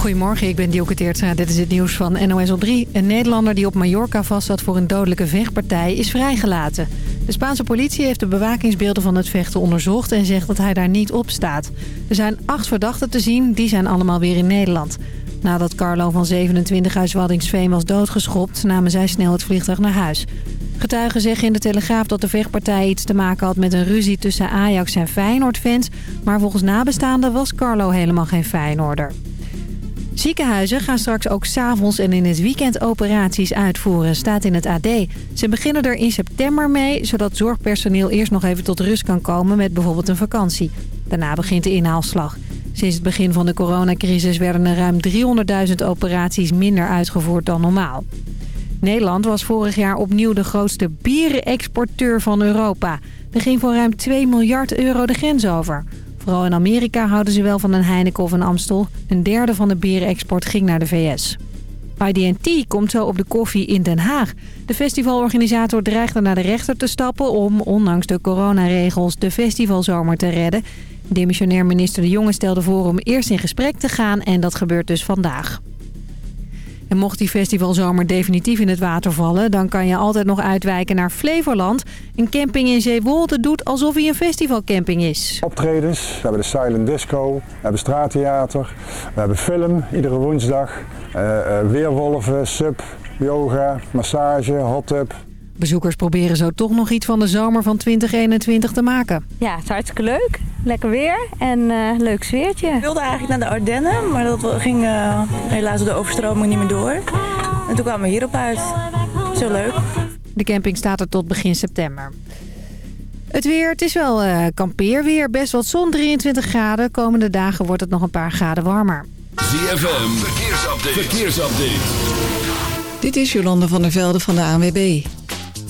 Goedemorgen, ik ben Dielke Teertstra. Dit is het nieuws van NOS op 3. Een Nederlander die op Mallorca vastzat voor een dodelijke vechtpartij is vrijgelaten. De Spaanse politie heeft de bewakingsbeelden van het vechten onderzocht... en zegt dat hij daar niet op staat. Er zijn acht verdachten te zien, die zijn allemaal weer in Nederland. Nadat Carlo van 27 uit Waddingsveen was doodgeschopt... namen zij snel het vliegtuig naar huis. Getuigen zeggen in de Telegraaf dat de vechtpartij iets te maken had met een ruzie tussen Ajax en Feyenoord-fans. Maar volgens nabestaanden was Carlo helemaal geen Feyenoorder. Ziekenhuizen gaan straks ook s'avonds en in het weekend operaties uitvoeren, staat in het AD. Ze beginnen er in september mee, zodat zorgpersoneel eerst nog even tot rust kan komen met bijvoorbeeld een vakantie. Daarna begint de inhaalslag. Sinds het begin van de coronacrisis werden er ruim 300.000 operaties minder uitgevoerd dan normaal. Nederland was vorig jaar opnieuw de grootste bierenexporteur van Europa. Er ging voor ruim 2 miljard euro de grens over. Vooral in Amerika houden ze wel van een Heineken of een Amstel. Een derde van de bierenexport ging naar de VS. IDT komt zo op de koffie in Den Haag. De festivalorganisator dreigde naar de rechter te stappen om, ondanks de coronaregels, de festivalzomer te redden. Demissionair minister De Jonge stelde voor om eerst in gesprek te gaan en dat gebeurt dus vandaag. En mocht die festivalzomer definitief in het water vallen... dan kan je altijd nog uitwijken naar Flevoland. Een camping in Zeewolde doet alsof hij een festivalcamping is. Optredens, we hebben de silent disco, we hebben straattheater, we hebben film iedere woensdag. Uh, weerwolven, sub, yoga, massage, hot tub. Bezoekers proberen zo toch nog iets van de zomer van 2021 te maken. Ja, het is hartstikke leuk. Lekker weer en uh, leuk sfeertje. Ik wilde eigenlijk naar de Ardennen, maar dat ging uh, helaas door de overstroming niet meer door. En toen kwamen we hierop uit. Zo leuk. De camping staat er tot begin september. Het weer, het is wel uh, kampeerweer. Best wat zon, 23 graden. Komende dagen wordt het nog een paar graden warmer. ZFM, verkeersupdate. verkeersupdate. Dit is Jolande van der Velde van de ANWB.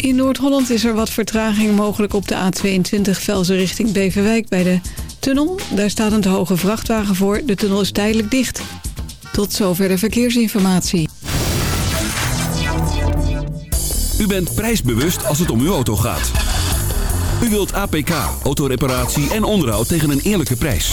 In Noord-Holland is er wat vertraging mogelijk op de A22 Velzen richting Beverwijk bij de tunnel. Daar staat een hoge vrachtwagen voor. De tunnel is tijdelijk dicht. Tot zover de verkeersinformatie. U bent prijsbewust als het om uw auto gaat. U wilt APK, autoreparatie en onderhoud tegen een eerlijke prijs.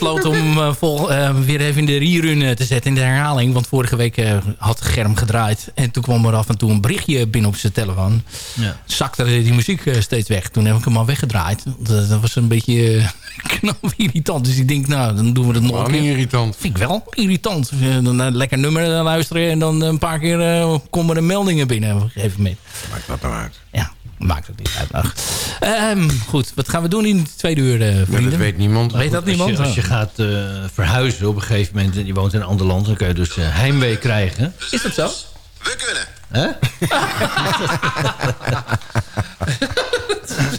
Besloten om eh, vol, eh, weer even in de rerun eh, te zetten, in de herhaling. Want vorige week eh, had Germ gedraaid. En toen kwam er af en toe een berichtje binnen op zijn telefoon. Ja. Zakte die muziek eh, steeds weg. Toen heb ik hem al weggedraaid. Dat, dat was een beetje knap irritant. Dus ik denk, nou, dan doen we het nog een niet keer. irritant. Vind ik wel irritant. Dan een lekker nummer luisteren en dan een paar keer eh, komen er meldingen binnen op een gegeven moment. Maakt dat nou uit? Ja, maakt ook niet uit. Ach. Ehm, goed, wat gaan we doen in de tweede uur, eh, Ja, vrienden? dat weet niemand. Weet dat Als je, niemand? als je gaat eh, verhuizen op een gegeven moment... en je woont in een ander land... dan kun je dus eh, heimwee krijgen. Is dat zo? We kunnen. Hè?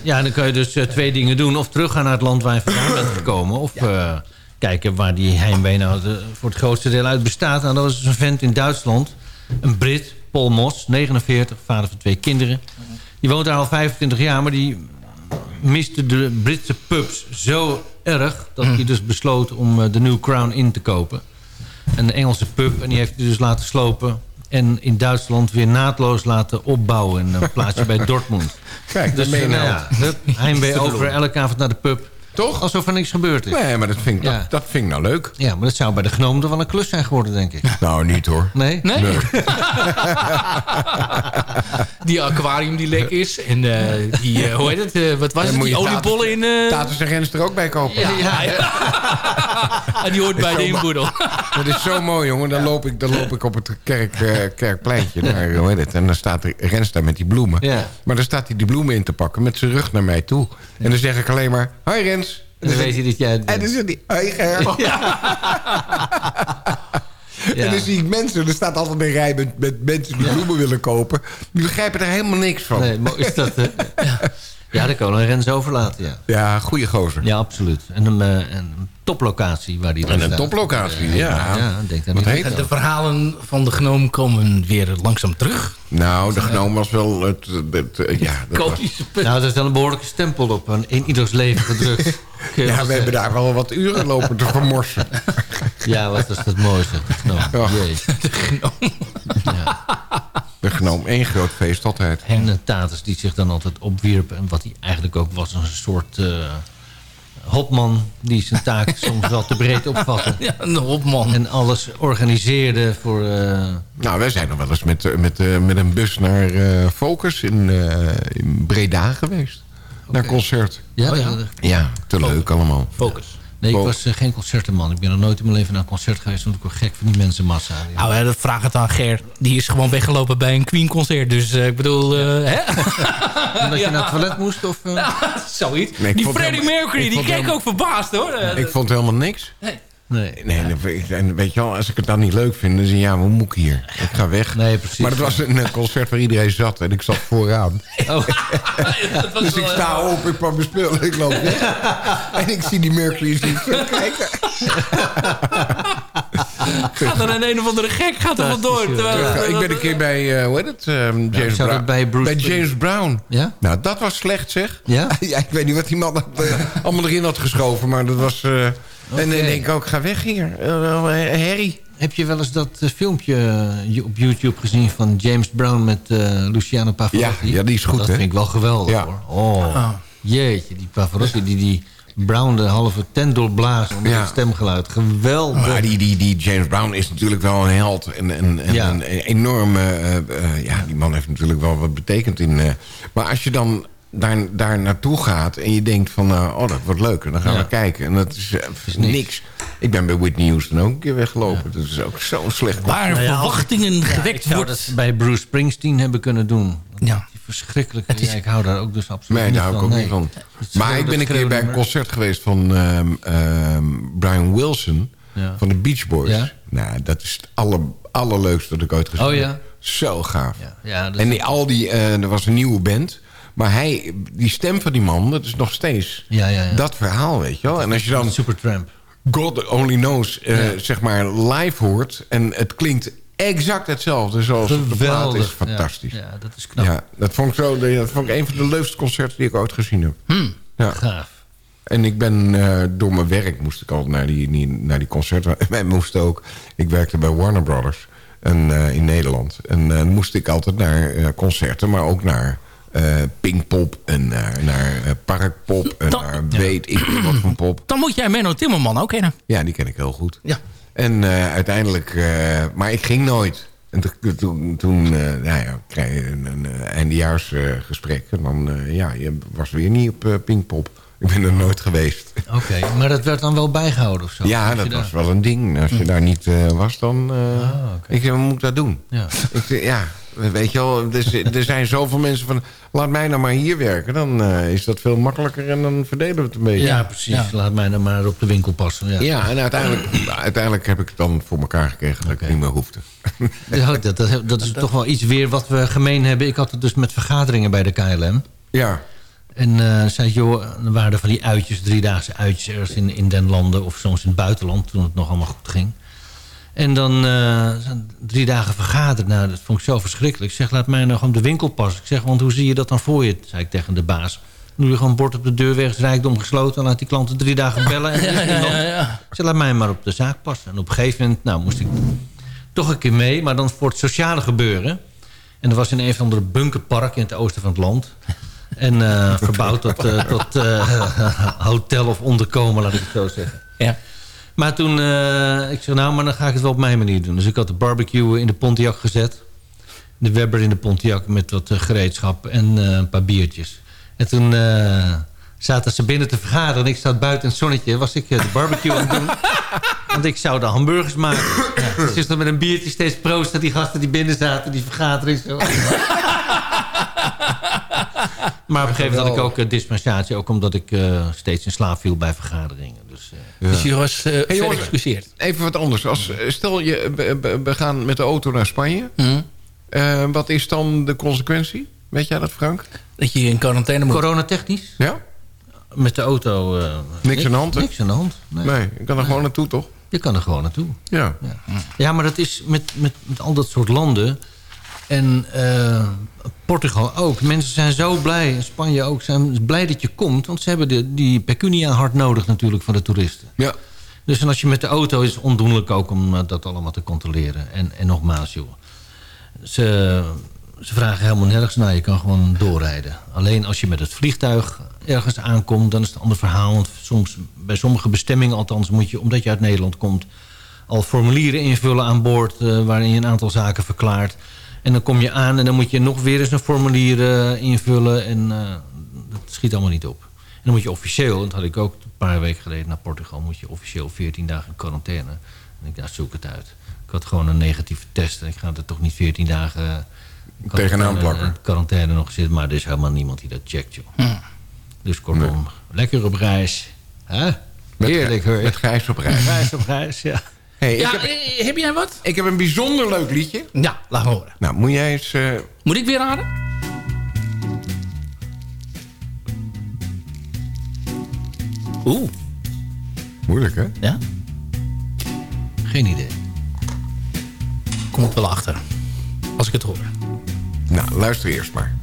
ja, dan kun je dus twee dingen doen. Of teruggaan naar het land waar je vandaan bent gekomen. Of eh, kijken waar die heimwee nou de- voor het grootste deel uit bestaat. Nou, dat was dus een vent in Duitsland. Een Brit, Paul Moss, 49, vader van twee kinderen. Die woont daar al 25 jaar, maar die miste de Britse pubs zo erg... dat hij dus besloot om eh, de New Crown in te kopen. Een Engelse pub. En die heeft hij dus laten slopen. En in Duitsland weer naadloos laten opbouwen. In een plaatsje bij Dortmund. Kijk, Dus je nou ja, heimwee over elke avond naar de pub. Toch? Alsof er niks gebeurd is. Nee, maar dat vind, ik, Ja. dat, dat vind ik nou leuk. Ja, maar dat zou bij de toch wel een klus zijn geworden, denk ik. Nou, niet hoor. Nee? Nee? die aquarium die lek is. En eh, die, eh, hoe heet het? eh, wat was het? moet Die je oliebollen in... eh, Tatus en Rens er ook bij kopen. ja, ja, ja. En die hoort bij de inboedel. Dat is zo mooi, jongen. Dan loop ik, dan loop ik op het kerk, eh, kerkpleintje. Daar, hoe heet het? En dan staat Rens daar met die bloemen. Ja. Maar dan staat hij die bloemen in te pakken met zijn rug naar mij toe. En dan zeg ik alleen maar, hoi Rens. En dan weet hij dat jij het En bent. dan zegt hij, hoi Ger. Ja. En dan zie ik mensen, er staat altijd een rij met, met mensen die bloemen willen kopen. Die begrijpen er helemaal niks van. Nee, mooi is dat, hè? Ja, ja daar kan een Rens overlaten, ja. Ja, goede gozer. Ja, absoluut. En een, eh, een toplocatie waar die dan En een staat. toplocatie, Eh, ja. Ja, denk daar Wat heet. De verhalen van de gnoom komen weer langzaam terug. Nou, de gnoom was wel het... het, het- ja, dat was-. Nou, dat is wel een behoorlijke stempel op een, in ieders leven gedrukt. Ja, we hebben daar wel wat uren lopen te vermorsen. Ja, wat was dat mooi zeg. Nou, Ja. jee. De gnoom, één groot feest altijd. En de Tatus die zich dan altijd opwierp. En wat hij eigenlijk ook was, een soort eh, hopman... die zijn taak soms wel te breed opvatte. Ja, een hopman. En alles organiseerde voor... eh, Nou, wij zijn nog wel eens met, met, eh, met een bus naar eh, Focus in, eh, in Breda geweest. Naar concert. ja, Oh, ja. dat- Ja, te leuk allemaal. Focus. Nee, ik was eh, geen concertenman. Ik ben nog nooit in mijn leven naar een concert geweest... want ik word gek van die mensenmassa. Nou, hè, dat vraag het aan Ger. Die is gewoon weggelopen bij een Queen-concert. Dus eh, ik bedoel, eh, hè? Omdat je naar het toilet moest? Of, eh? Zoiets. Nee, die Freddie helemaal- Mercury, die keek helemaal- ook verbaasd, hoor. Ik vond helemaal niks. Nee. Nee, ik- en weet je wel, als ik het dan niet leuk vind, dan zeg ik, ja, hoe moet ik hier? Ik ga weg. Nee, precies. Maar het was een eh, concert waar iedereen zat en ik zat vooraan. Oh, Dus ik wel, sta op, ik pak mijn spullen, ik loop weg. En ik zie die Mercury niet zo kijken. Gaat er een een of andere gek gaat er. Terwijl, Ja, ik ben een keer bij, eh, hoe heet het, ehm, James, Brown. bij James Brown. Ja? Nou, dat was slecht zeg. Ja? ja ik weet niet wat die man had, eh, allemaal erin had geschoven, maar dat was... eh, En dan denk ik ook, ga weg hier. Uh, Harry. Heb je wel eens dat eh, filmpje eh, op YouTube gezien van James Brown met eh, Luciano Pavarotti? Ja, ja, die is goed, Dat hè? vind ik wel geweldig, Ja. hoor. Oh, jeetje, die Pavarotti, die, die Brown de halve tent doorblazen onder Ja. het stemgeluid. Geweldig. Maar die, die, die James Brown is natuurlijk wel een held. En, en, en Ja. een enorme... eh, eh, ja, die man heeft natuurlijk wel wat betekend in... eh, maar als je dan daar, daar naartoe gaat en je denkt van... eh, oh, dat wordt leuk. En dan gaan Ja. we kijken. En dat is, eh, niks. niks. Ik ben bij Whitney Houston ook een keer weggelopen. Dat is ook zo'n slecht... waar Nou ja, verwachtingen gewekt zou wordt. dat bij Bruce Springsteen hebben kunnen doen. Ja. Die verschrikkelijke... Ja, ik hou daar ook dus absoluut Nee, niet daar hou ik van. ook Nee. niet van. Het Maar ik ben een keer bij een concert geweest van ehm, ehm, Brian Wilson... Ja. van de Beach Boys. Ja. Nou, dat is het aller, allerleukste dat ik ooit gezien Oh, heb. ja? Zo gaaf. Ja, En die, al die, eh, er was een nieuwe band. Maar hij, die stem van die man, dat is nog steeds Ja, ja, ja. dat verhaal, weet je wel. En als je dan Supertramp. God Only Knows, eh, zeg maar, live hoort... en het klinkt exact hetzelfde zoals op de plaat, Geweldig. is fantastisch. Ja, dat is knap. Ja, dat vond ik zo. Dat vond ik een van de leukste concerten die ik ooit gezien heb. Ja. Gaaf. En ik ben eh, door mijn werk moest ik altijd naar die, die- naar die concerten. Wij moesten ook. Ik werkte bij Warner Brothers en, eh, in Nederland. En eh, moest ik altijd naar concerten, maar ook naar Pinkpop en naar, naar eh, Parkpop en Dan- naar weet ik veel wat voor pop. Dan moet jij Menno Timmerman ook kennen. Ja, die ken ik heel goed. Ja. En eh, uiteindelijk... eh, maar ik ging nooit. En to- toen, toen eh, nou ja, krijg je een, een eh, eindejaarsgesprek. en dan, eh, ja, je was weer niet op eh, Pinkpop. Ik ben er nooit geweest. Oké, maar dat werd dan wel bijgehouden of zo? Ja, dat was daar- wel een ding. Als je daar niet eh, was, dan... eh, Ah. Ik zei, moet ik dat doen? Ja. Ik ja, weet je wel, er, er zijn zoveel mensen van... laat mij nou maar hier werken, dan eh, is dat veel makkelijker... en dan verdelen we het een beetje. Ja, precies. Laat mij dan maar op de winkel passen. Ja, Ja, en uiteindelijk, uiteindelijk heb ik het dan voor elkaar gekregen... dat ik niet meer hoefde. Ja, dat, dat, dat is toch wel iets weer wat we gemeen hebben. Ik had het dus met vergaderingen bij de KLM. Ja. En eh zei joh, er waren er van die uitjes, driedaagse uitjes ergens in, in den landen of soms in het buitenland, toen het nog allemaal goed ging. En dan eh, drie dagen vergaderen. Nou, dat vond ik zo verschrikkelijk. Ik zeg, laat mij nou gewoon de winkel passen. Ik zeg, want hoe zie je dat dan voor je? zei ik tegen de baas. Nu je gewoon bord op de deur weg, rijkdom gesloten. Laat die klanten drie dagen bellen. En Ja, ja, ja, ja. Ik zeg, laat mij maar op de zaak passen. En op een gegeven moment nou, moest ik toch een keer mee. Maar dan voor het sociale gebeuren. En dat was in een van de bunkerpark in het oosten van het land. En eh, verbouwd tot, eh, tot hotel of onderkomen, laat ik het zo zeggen. Ja. Maar toen, eh, ik zei, nou, maar dan ga ik het wel op mijn manier doen. Dus ik had de barbecue in de Pontiac gezet. De Weber in de Pontiac met wat eh, gereedschap en eh, een paar biertjes. En toen zaten ze binnen te vergaderen. En ik zat buiten in het zonnetje. Was ik de barbecue aan het doen. Want ik zou de hamburgers maken. Ja, dus dan met een biertje steeds proosten. Die gasten die binnen zaten, die vergadering zo. Maar op een gegeven moment had ik ook eh, dispensatie. Ook omdat ik eh, steeds in slaap viel bij vergaderingen. Dus, eh, Dus je was eh Hey, jongens. Even wat anders. Als, stel, je, we- gaan met de auto naar Spanje. Mhm. Eh, wat is dan de consequentie? Weet jij dat, Frank? Dat je in quarantaine moet. Coronatechnisch? Ja? Met de auto... eh, Niks aan de hand, hè? Niks aan de hand. Nee. Nee, ik kan er gewoon naartoe, toch? Je kan er gewoon naartoe. Ja. Ja, maar dat is met, met, met al dat soort landen. En eh, Portugal ook. Mensen zijn zo blij, Spanje ook, zijn blij dat je komt. Want ze hebben de, die pecunia hard nodig natuurlijk van de toeristen. Ja. Dus en als je met de auto is het ondoenlijk ook om eh, dat allemaal te controleren. En, en nogmaals, joh. Ze, ze vragen helemaal nergens naar. Je kan gewoon doorrijden. Alleen als je met het vliegtuig ergens aankomt, dan is het een ander verhaal. Want soms, bij sommige bestemmingen althans moet je, omdat je uit Nederland komt... al formulieren invullen aan boord eh, waarin je een aantal zaken verklaart. En dan kom je aan en dan moet je nog weer eens een formulier eh, invullen. En eh, dat schiet allemaal niet op. En dan moet je officieel, dat had ik ook een paar weken geleden naar Portugal... moet je officieel 14 dagen in quarantaine. En ik dacht, zoek het uit. Ik had gewoon een negatieve test en ik ga er toch niet 14 dagen... eh, Tegenaan quarantaine- plakken. quarantaine nog zitten, maar er is helemaal niemand die dat checkt, joh. Dus kortom, lekker op reis. Hè? Met, Heerlijk hoor. met Gijs op reis. reis op reis, ja. Hey, Ja, ik, heb, eh, heb jij wat? ik heb een bijzonder leuk liedje. Ja, laat horen. Nou, moet jij eens... eh, Moet ik weer raden? Oeh, moeilijk, hè? ja? Geen idee. Kom ik wel achter. Als ik het hoor. Nou, luister eerst maar.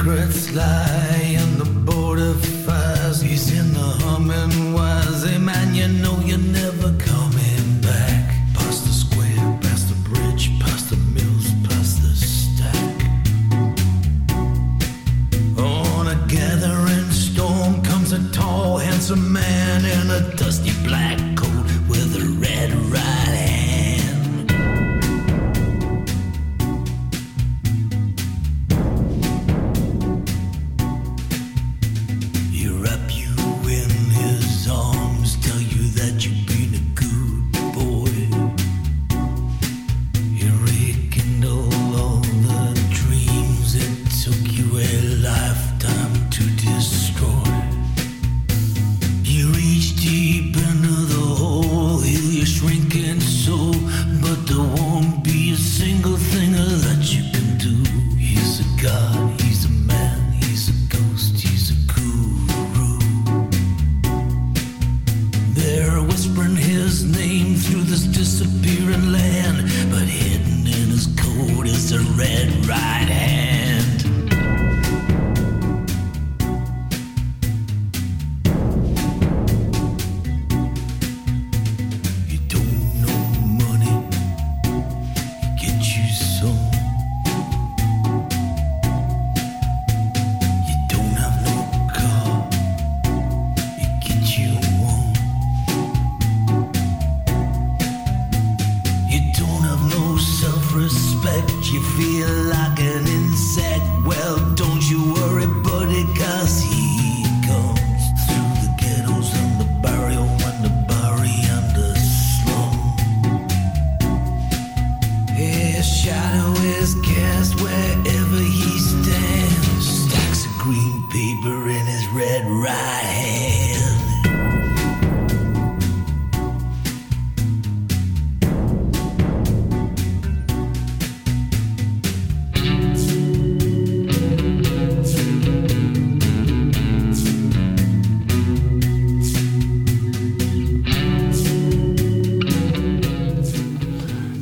Secrets lie and the border fires he's in the humming wires. Hey man, you know you're never coming back. Past the square, past the bridge, past the mills, past the stack. On a gathering storm comes a tall, handsome man in a dusty black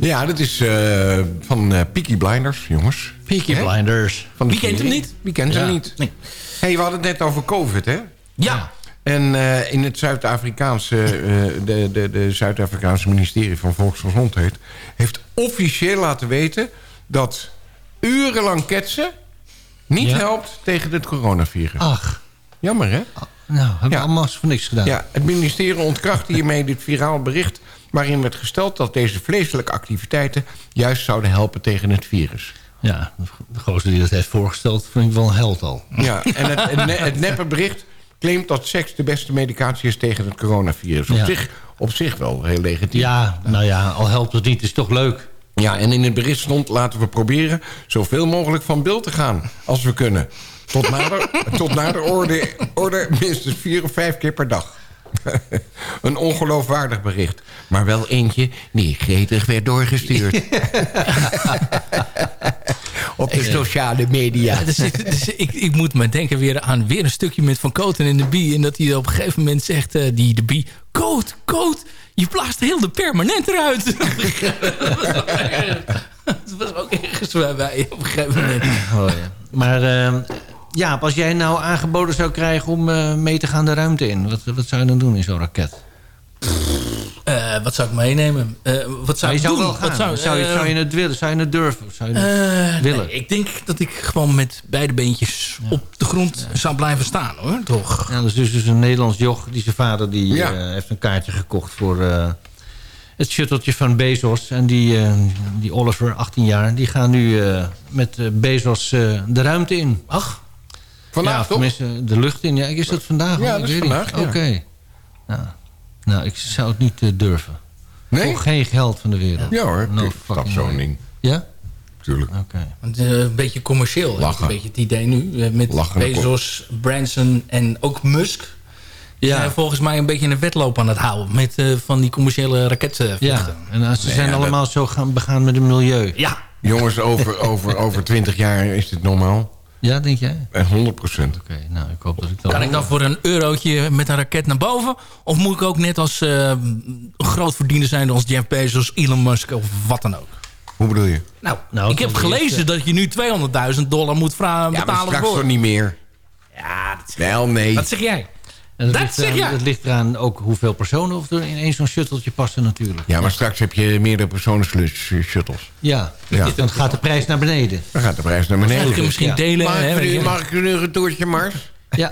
Ja, dat is eh, van eh, Peaky Blinders, jongens. Peaky Hè? Blinders. Van Wie kent hem niet? Wie kent hem Ja. niet? Nee. hey, we hadden het net over COVID, hè? Ja. En eh, in het Zuid-Afrikaanse, eh, de, de, de Zuid-Afrikaanse ministerie van Volksgezondheid... heeft officieel laten weten dat urenlang ketsen niet Ja? helpt tegen het coronavirus. Ach, Jammer, hè? nou, hebben Ja. we allemaal voor niks gedaan. Ja, het ministerie ontkracht hiermee dit viraal bericht... waarin werd gesteld dat deze vleeselijke activiteiten... juist zouden helpen tegen het virus. Ja, de gozer die dat heeft voorgesteld, vind ik wel een held al. Ja, en het, het, ne- het neppe bericht claimt dat seks de beste medicatie is tegen het coronavirus. Op, Ja. zich, op zich wel heel legitiem. Ja, nou ja, al helpt het niet, is toch leuk. Ja, en in het bericht stond... laten we proberen zoveel mogelijk van beeld te gaan, als we kunnen. Tot nader, tot nader orde, orde minstens vier of vijf keer per dag. Een ongeloofwaardig bericht. Maar wel eentje die gretig werd doorgestuurd. Op de sociale media. Ja, dus ik, dus ik, ik moet me denken weer aan weer een stukje met Van Koten en de Bie. En dat hij op een gegeven moment zegt, eh, die de Bie... Koot, Koot, je blaast heel de permanent eruit. dat was ook ergens bij op een gegeven moment. Oh, ja. Maar eh, Jaap, als jij nou aangeboden zou krijgen om eh, mee te gaan de ruimte in... wat, wat zou je dan doen in zo'n raket? Eh, wat zou ik meenemen? Eh, wat zou je ik zou doen? wel gaan. Wat zou, zou, je, zou je het willen? Zou je het durven? Zou je het willen? nee, ik denk dat ik gewoon met beide beentjes op de grond zou blijven staan, hoor. Toch? Ja, dat is dus, dus een Nederlands joch. Die zijn vader die, Ja. heeft een kaartje gekocht voor het shutteltje van Bezos. En die, die Oliver, 18 jaar, die gaan nu met Bezos de ruimte in. Ach, Vandaag ja, toch? tenminste, de lucht in. Ja, is dat vandaag? Ja, al? dat is vandaag, ja. Oké. Nou, nou, ik zou het niet eh, durven. Nee? Voor geen geld van de wereld. Ja hoor, No stap fucking zo'n way. ding. Ja? Tuurlijk. Oké. want, eh, een beetje commercieel. Lachen. Een beetje het idee nu. eh, met Lachen. Bezos, Branson en ook Musk. Die Ja. zijn volgens mij een beetje een wedloop aan het houden. Met eh, van die commerciële raketvluchten. Ja, en ze Nee, zijn ja, allemaal zo gaan begaan met het milieu. Ja, Jongens, over, over, over 20 jaar is dit normaal. Ja, denk jij? En 100 procent. Oké, nou, ik hoop dat ik dat... Kan ik dan voor een eurotje met een raket naar boven? Of moet ik ook net als eh grootverdiener zijn als Jeff Bezos, Elon Musk of wat dan ook? Hoe bedoel je? Nou, Nou, ik heb dan gelezen eerst, dat je nu 200.000 dollar moet vragen Ja, maar betalen straks voor. toch niet meer? Ja, dat, Wel, nee. wat zeg jij? En dat, Dat ligt zeg eraan, jij. dat ligt eraan ook hoeveel personen of er in één zo'n shutteltje passen natuurlijk. Ja, maar straks heb je meerdere personen shuttles. Ja, Ja. dan gaat de prijs naar beneden. Dan gaat de prijs naar beneden. je misschien Ja. delen? Mag hè, ik, mag ik nu een toertje Mars? Ja.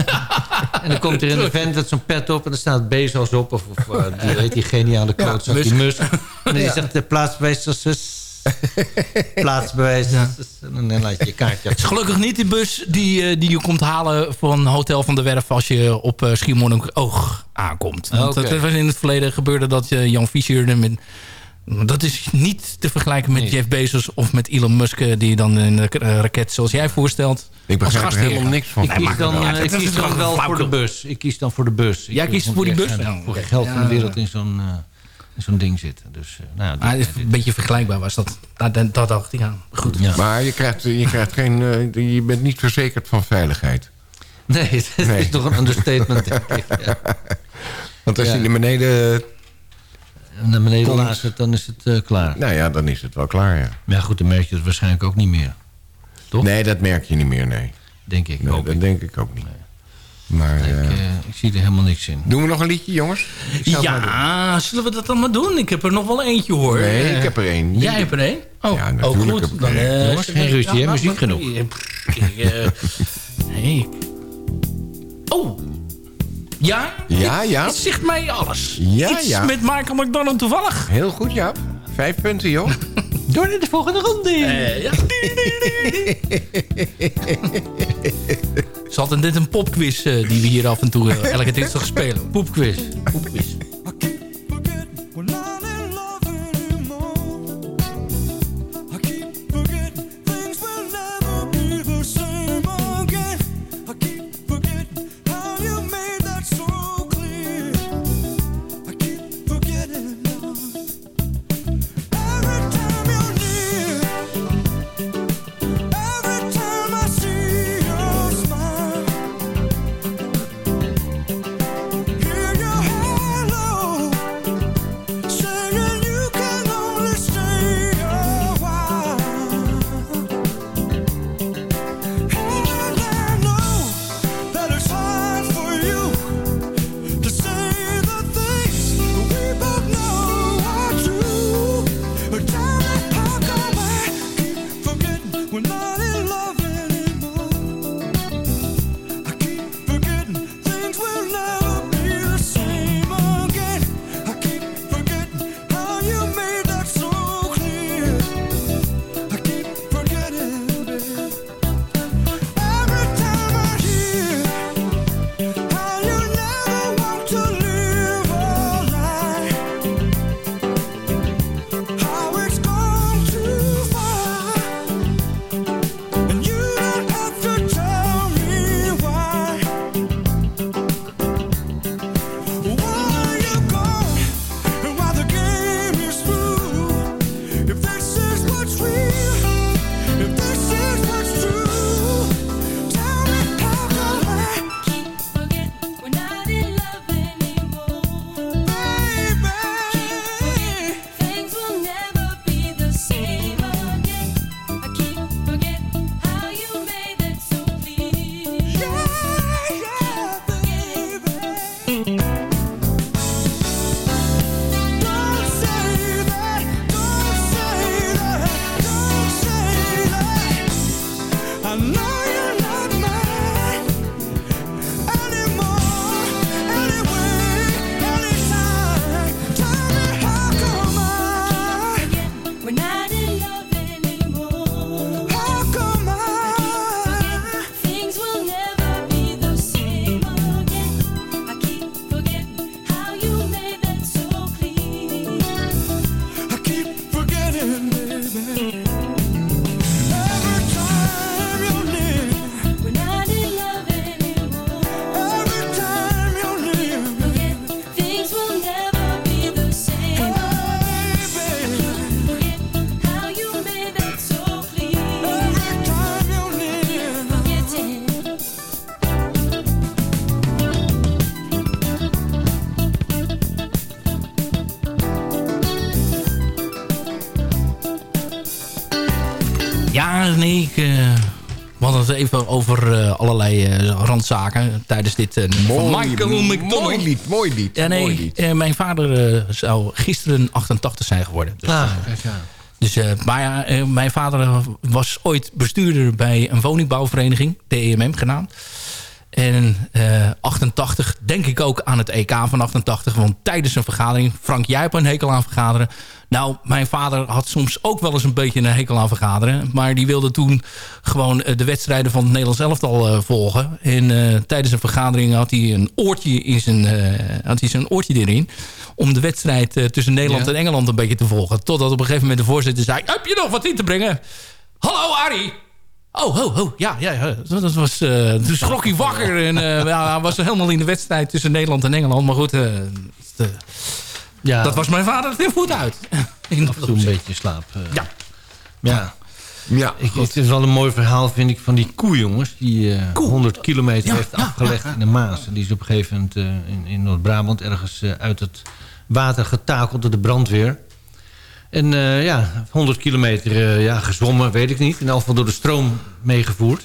En dan komt er een event met zo'n pet op en dan staat Bezos op. Of, of eh, die, weet die geniale klootzak, die Musk. En die zegt de plaatsbewijs. Plaatsbewijs. En dan laat je je kaartje Het is gelukkig niet die bus die, eh, die je komt halen van Hotel van de Werf... als je op uh, Schiermonnikoog aankomt. Want dat was in het verleden gebeurde dat eh, Jan Fischer... Met, dat is niet te vergelijken met Nee. Jeff Bezos of met Elon Musk... eh, die dan in de eh, raket zoals jij voorstelt... Ik begrijp er helemaal niks van. Ik kies dan, eh, ik kies dan wel voor de bus. Ik kies dan voor de bus. Jij kiest voor die bus? Ja, Voor geld van de Ja. wereld in zo'n eh, zo'n ding zitten. Dus, eh, nou, Maar dit- het is een beetje vergelijkbaar was dat. Dat, dat, dat dacht ik aan. Goed. Ja. Maar je krijgt, je krijgt geen... eh, je bent niet verzekerd van veiligheid. Nee, het Nee. is toch een understatement, denk ik. Ja. Want als Ja. je naar beneden naar beneden komt. dan is het eh, klaar. Nou ja, dan is het wel klaar, ja. Maar ja, goed, dan merk je het waarschijnlijk ook niet meer. Toch? Nee, dat merk je niet meer, nee. Denk ik Nee, ook. dat denk ik ook niet. Maar Ik, eh, eh, ik zie er helemaal niks in. doen we nog een liedje, jongens? Ja, zullen we dat dan maar doen? Ik heb er nog wel eentje hoor. Nee, Eh, ik heb er één. Jij hebt er één? Oh, Ja, oh goed. Dan, er eh, Jongens, zullen geen ruzie, hè? Muziek genoeg. eh, eh, nee. Oh. Ja? Ja, ja. Het zegt mij alles. Ja, Iets ja. met Michael McDonald toevallig. Heel goed, ja. Vijf punten, joh. Door naar de volgende ronde. Eh, ja. Het is altijd net een popquiz eh, die we hier af en toe eh, elke dinsdag spelen. Poepquiz. Popquiz. Ja, nee, ik... eh, we hadden het even over eh, allerlei eh, randzaken tijdens dit... eh, van Michael McDonald. mooi lied, mooi lied. Ja, nee, mooi lied. mijn vader zou gisteren 88 zijn geworden. Dus, Ah, dus, eh, maar ja, mijn vader was ooit bestuurder bij een woningbouwvereniging, DEMM genaamd. En eh 88 denk ik ook aan het EK van 88. Want tijdens een vergadering, Frank jij hebt een hekel aan vergaderen. Nou, mijn vader had soms ook wel eens een beetje een hekel aan vergaderen. Maar die wilde toen gewoon eh, de wedstrijden van het Nederlands elftal eh, volgen. En eh, tijdens een vergadering had hij een oortje, in zijn, eh, had hij zijn oortje erin. Om de wedstrijd eh, tussen Nederland Ja. en Engeland een beetje te volgen. Totdat op een gegeven moment de voorzitter zei... Heb je nog wat in te brengen? Hallo Arie! Oh, oh, oh, ja, ja, ja. Dat was, eh toen schrok hij wakker. En eh, ja, hij was helemaal in de wedstrijd tussen Nederland en Engeland. Maar goed, eh, het, eh, Ja, dat was mijn vader het heel goed uit. In af en toe een beetje slaap. eh. Ja. Ja. Ja, Ik, het is wel een mooi verhaal, vind ik, van die koe, jongens. Die eh, 100 kilometer Ja, heeft ja, afgelegd ja, ja. in de Maas. En die is op een gegeven moment in, in Noord-Brabant ergens uit het water getakeld door de brandweer. En eh, ja, 100 kilometer eh, ja, gezwommen, weet ik niet. In elk geval door de stroom meegevoerd.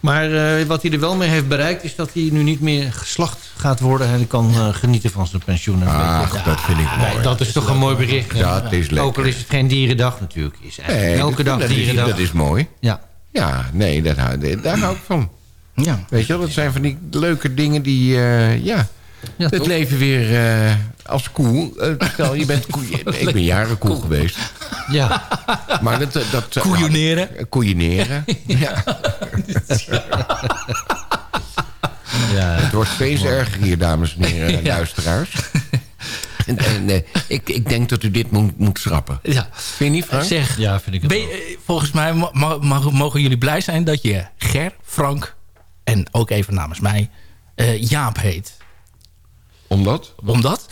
Maar eh, wat hij er wel mee heeft bereikt... is dat hij nu niet meer geslacht gaat worden... en hij kan eh, genieten van zijn pensioen. En Ach, weet je. dat vind ik Nee, mooi. dat is toch een mooi bericht. hè? Dat is lekker. Ook al is het geen dierendag natuurlijk. Is eigenlijk Nee, elke dag dat is- dierendag. Dat is mooi. Ja. Ja, nee, dat, daar hou ik van. Ja. Weet je wel, dat zijn van die leuke dingen die, eh, ja... Ja, het toch? leven weer eh, als koe. Eh, stel, je bent koe. Ik ben jaren koe geweest. Ja. Maar dat... eh, dat Koeieneren. Nou, koeieneren. ja. Ja. Het wordt steeds erger hier, dames en heren Ja. luisteraars. En, en, eh, ik, ik denk dat u dit moet, moet schrappen. Ja. Vind je niet, Frank? Zeg, Ja, vind ik het je- volgens mij mogen jullie blij zijn dat je Ger, Frank en ook even namens mij eh, Jaap heet. Omdat? Omdat?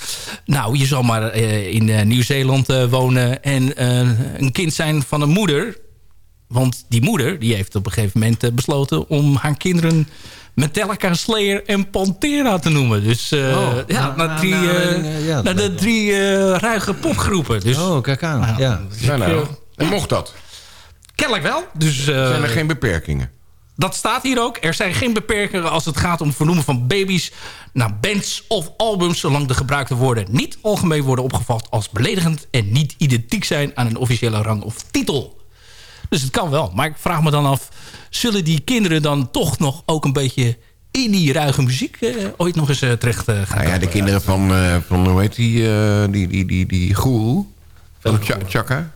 Nou, je zal maar eh, in eh, Nieuw-Zeeland eh, wonen en een kind zijn van een moeder. Want die moeder die heeft op een gegeven moment besloten om haar kinderen Metallica, Slayer en Pantera te noemen. Dus Oh, ja, na- naar, na- drie, na- ja, naar de drie eh, ruige popgroepen. Dus, Oh, kijk aan. Ja. Nou, nou. En mocht dat? Kennelijk wel. Dus, eh, Zijn er geen beperkingen? Dat staat hier ook. Er zijn geen beperkingen als het gaat om het vernoemen van baby's... naar bands of albums... zolang de gebruikte woorden niet algemeen worden opgevat als beledigend... en niet identiek zijn aan een officiële rang of titel. Dus het kan wel. Maar ik vraag me dan af... zullen die kinderen dan toch nog ook een beetje... in die ruige muziek eh, ooit nog eens eh, terecht eh, gaan Nou ja, de kinderen van, eh, van hoe heet die, eh, die, die, die, die goeroe? Van Ch- Chaka?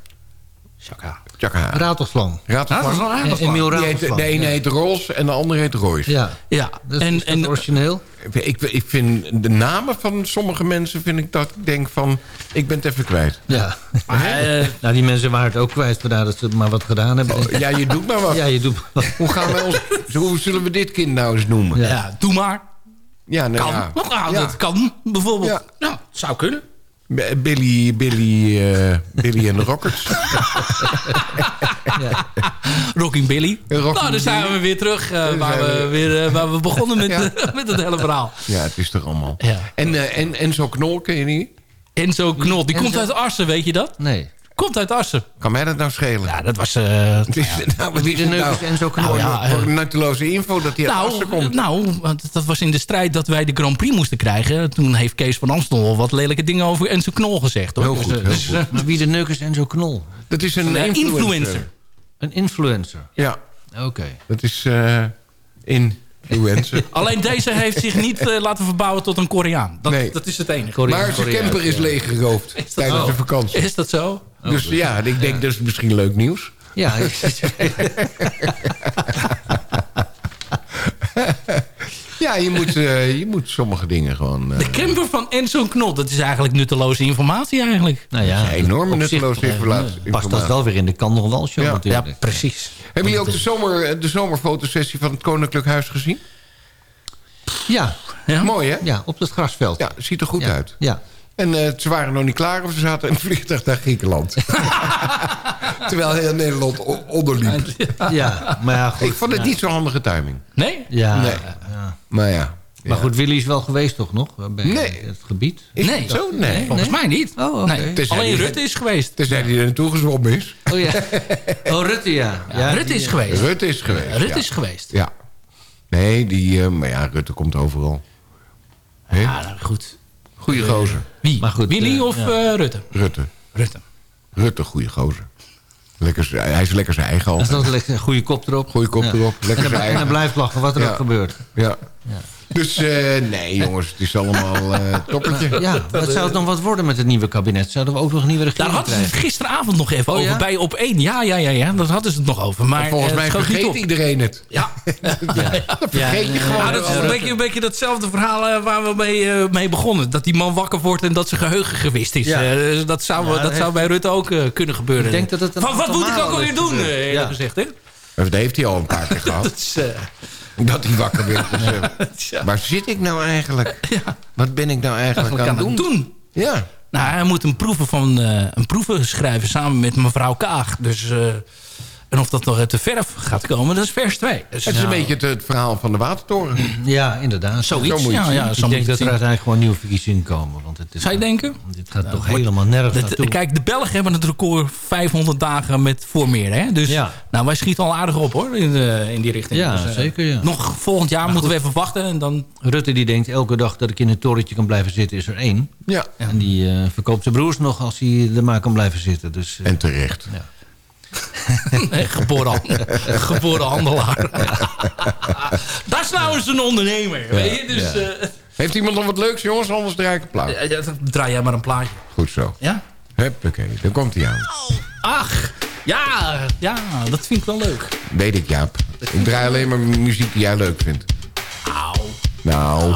Chaka. Chaka. Ratelslang. Ratelslang. Emiel de ene heet Roos en de andere heet Royce. Ja. Ja, Dat is, en, is dat en origineel? Ik, ik vind de namen van sommige mensen vind ik dat ik denk van ik ben het even kwijt. Ja. maar, eh, Nou, die mensen waren het ook kwijt, vandaar dat ze maar wat gedaan hebben. Oh, ja, je doet maar wat. Ja, je doet wat. Hoe gaan we ons, hoe zullen we dit kind nou eens noemen? Ja. ja, doe maar. Ja, nou Kan. ja. Nou, Ja. Dat kan bijvoorbeeld. Ja. Nou, zou kunnen. B- Billy, Billy, eh, Billy en de Rockets. Rocking Billy. Rocking nou, dan zijn Billy. we weer terug eh, waar, we we- weer, eh, waar we begonnen met, Ja. met het hele verhaal. Ja, het is toch allemaal. Ja. En, eh, en, en zo knol, ken je die? Enzo Knol, die Enzo- komt uit Assen, weet je dat? Nee. Komt uit Assen. Kan mij dat nou schelen? Ja, dat was... eh, is, nou, wat is De het neuk nou? is en zo knol. Nou, ja, ja, eh. nutteloze info dat hij uit nou, Assen komt. nou, want dat was in de strijd dat wij de Grand Prix moesten krijgen. Toen heeft Kees van Amstel wat lelijke dingen over Enzo Knol gezegd. Hoor. Heel goed, eh, heel dus, goed. eh, Maar wie de neuk is en zo knol? Dat is een een influencer. influencer. Een influencer. Ja, Oké. dat is eh influencer. Alleen deze heeft zich niet eh, laten verbouwen tot een Koreaan. Dat, Nee. dat is het enige. Maar zijn camper is ja. leeggeroofd tijdens zo? de vakantie. Is dat zo? Dus ja, ik denk dat is misschien leuk nieuws. Ja, Ja, je moet, eh, je moet sommige dingen gewoon... eh, De camper van Enzo Knol, dat is eigenlijk nutteloze informatie eigenlijk. nou ja. enorme zich, nutteloze eh, informatie. Past dat wel weer in de Kan nog wel show Ja. Ja, natuurlijk. precies. Hebben jullie ook de, zomer, de zomerfotosessie van het Koninklijk Huis gezien? Ja, Ja? Mooi, hè? ja, op het grasveld. Ja, ziet er goed Ja. uit. Ja. En eh, ze waren nog niet klaar of ze zaten in een vliegtuig naar Griekenland. Terwijl heel Nederland onderliep. ja, maar ja, goed. Ik vond het niet zo'n handige timing. Nee? Ja, Nee. ja. Maar ja. Maar goed, Willy is wel geweest toch nog? Bij Nee. het gebied? Is Nee. zo? Nee. Volgens mij niet. Oh, nee. Tenzij Alleen die- Rutte is geweest. Tenzij hij er naartoe gezwommen is. Oh ja. Oh, Rutte, ja. ja Rutte die, is eh, geweest. Rutte is geweest. Rutte ja. is geweest. Ja. Nee, die, eh, maar ja, Rutte komt overal. Hè? Ja, nou, goed. Goeie gozer. Wie? Maar goed, Willy eh, of ja. eh, Rutte? Rutte. Rutte. Rutte, goeie gozer. Lekker, hij is lekker zijn eigen al. Dat is een goede kop erop. Goeie kop Ja. erop. En Lekker dan, zijn en dan eigen. blijft lachen wat er Ja. ook gebeurt. Ja. Dus eh, nee jongens, het is allemaal eh toppertje. Ja, wat zou het dan wat worden met het nieuwe kabinet? Zouden we ook nog een nieuwe Daar regering hadden ze het gisteravond nog even Oh, over ja? bij op één. Ja, ja, ja, ja. Daar hadden ze het nog over. Maar Volgens eh, mij vergeet iedereen het. Ja. Dat vergeet je gewoon. Ja, dat is een beetje, een beetje datzelfde verhaal eh, waar we mee, eh, mee begonnen. Dat die man wakker wordt en dat zijn geheugen gewist is. Ja. Eh, dat zou, Ja, dat dat zou bij Rutte ook eh, kunnen gebeuren. Ik denk dat het een Van, wat moet ik ook alweer doen, eh, eerlijk Ja. gezegd. Hè? Dat heeft hij al een paar keer Dat gehad. is, eh, Dat hij wakker werd. Dus, eh, ja. Waar zit ik nou eigenlijk? Wat ben ik nou eigenlijk aan het doen? Ja. Nou, hij moet een proeven, van, eh, een proeven schrijven samen met mevrouw Kaag. Dus eh, En of dat nog uit de verf gaat komen, dat is vers 2. Dus, Het is een ja, beetje het, het verhaal van de watertoren. Ja, inderdaad. Zoiets, Zo moet je ja, ja, zo ik denk dat er uiteindelijk gewoon nieuwe verkiezingen komen. Want het is, Zou je denken? Dit gaat toch wordt- helemaal nergens naartoe. kijk, de Belgen hebben het record 500 dagen met voormeer. Hè? Dus Ja. nou, wij schieten al aardig op hoor, in, de, in die richting. Ja, Dus, eh, zeker, ja. Nog volgend jaar Maar moeten we even wachten. En dan, Rutte die denkt elke dag dat ik in een torentje kan blijven zitten, is er één. Ja. En die eh, verkoopt zijn broers nog als hij er maar kan blijven zitten. Dus, eh, En terecht. Ja. geboren, geboren handelaar. dat is nou eens een ondernemer. Weet je? Dus, eh, Heeft iemand nog wat leuks, jongens? Anders draai ik een plaat. ja, dan draai jij maar een plaatje. Goed zo. Ja? Huppakee, daar komt hij aan. Ach, ja, ja, dat vind ik wel leuk. Weet ik, Jaap. Ik draai alleen maar muziek die jij leuk vindt. Auw. Nou.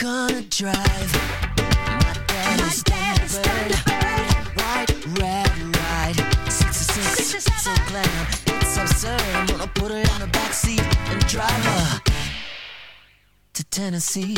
Gonna drive. My daddy's Thunderbird. White, red, ride. 66, so glam. It's absurd. I'm gonna put her in the back seat and drive her to. Tennessee.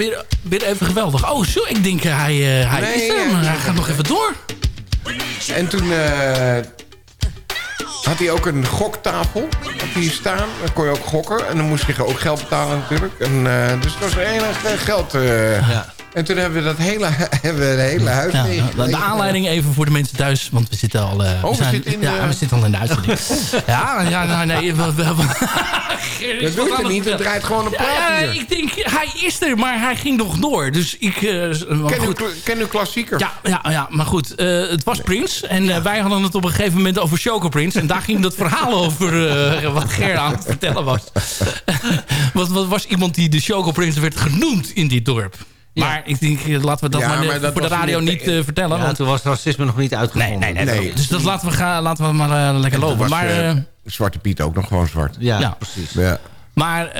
Weer, weer even geweldig. Oh, zo, ik denk eh, hij, eh, hij Nee, is er, ja, hij gaat nog even door. En toen eh, had hij ook een goktafel op die staan. Dan kon je ook gokken. En dan moest je ook geld betalen natuurlijk. En, eh, dus het was enig geld. eh. Ja. En toen hebben we dat hele, hebben we het hele huis Ja, leeg- de aanleiding even voor de mensen thuis, want we zitten al, eh, Oh, we zijn, zitten in ja, de- we zitten al in de uitzending. ja, ja, nou, nee. We, we, we- Dat doe je er niet, het draait gewoon een plaat ja, ik denk, hij is er, maar hij ging nog door. Dus ik... eh, Ken u, goed. kla- ken u klassieker? Ja, ja, ja, maar goed. eh, het was Prince. En eh, wij hadden het op een gegeven moment over Choco Prince. En daar ging dat verhaal over eh, wat Ger aan het vertellen was. Want wat was iemand die de Choco Prince werd genoemd in dit dorp. Maar ik denk, eh, laten we dat Ja, maar, maar dat voor de radio niet- niet eh, vertellen. Ja, want, toen was racisme nog niet uitgevonden. nee, nee, nee, Nee. Dus dat laten we, gaan, laten we maar eh, lekker lopen. was Maar, Zwarte Piet ook nog gewoon zwart. Ja, Ja. precies. Ja. maar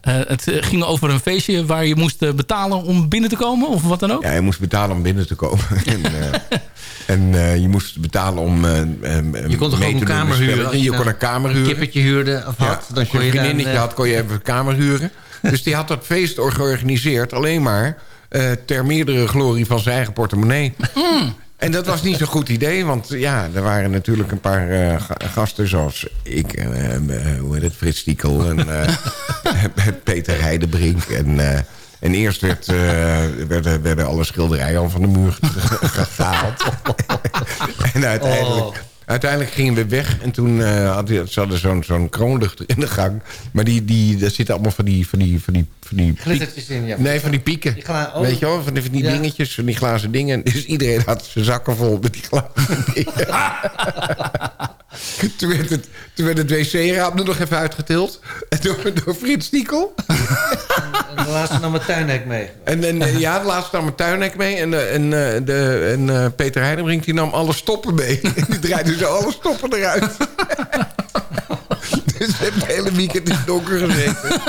het ging over een feestje waar je moest betalen om binnen te komen. Of wat dan ook. Ja, je moest betalen om binnen te komen. en eh, en eh, je moest betalen om Je kon toch ook een kamer huren? Je nou kon een kamer huren. Een kippetje huurde of Ja, wat. dan als je kon een je vriendinnetje had, kon je even een kamer huren. dus die had dat feest georganiseerd. Alleen maar eh, ter meerdere glorie van zijn eigen portemonnee. En dat was niet zo'n goed idee. Want ja, er waren natuurlijk een paar eh, ga- gasten zoals ik. eh, hoe heet het? Frits Stiekel en Peter Heidebrink. En, en eerst werd, werden, werden alle schilderijen al van de muur ge- gehaald. en uiteindelijk... Uiteindelijk gingen we weg en toen had ze hadden zo'n zo'n kroonluchter in de gang. Maar die, die, daar zitten allemaal van die... Van die, van die, van die Glittertjes in, ja. Nee, van die pieken. Die oh. Weet je wel, van die, van die Ja. dingetjes, van die glazen dingen. Dus iedereen had zijn zakken vol met die glazen dingen. Toen werd het, toen werd het wc-raam er nog even uitgetild. Door, door Frits Stiekel. En de laatste nam mijn tuinhek mee. En, en eh, ja, de laatste nam mijn tuinhek mee. En, eh, en, de, en Peter Heidenbrink die nam alle stoppen mee. die draaide zo alle stoppen eruit. dus we hebben het hele weekend in het donker gezeten.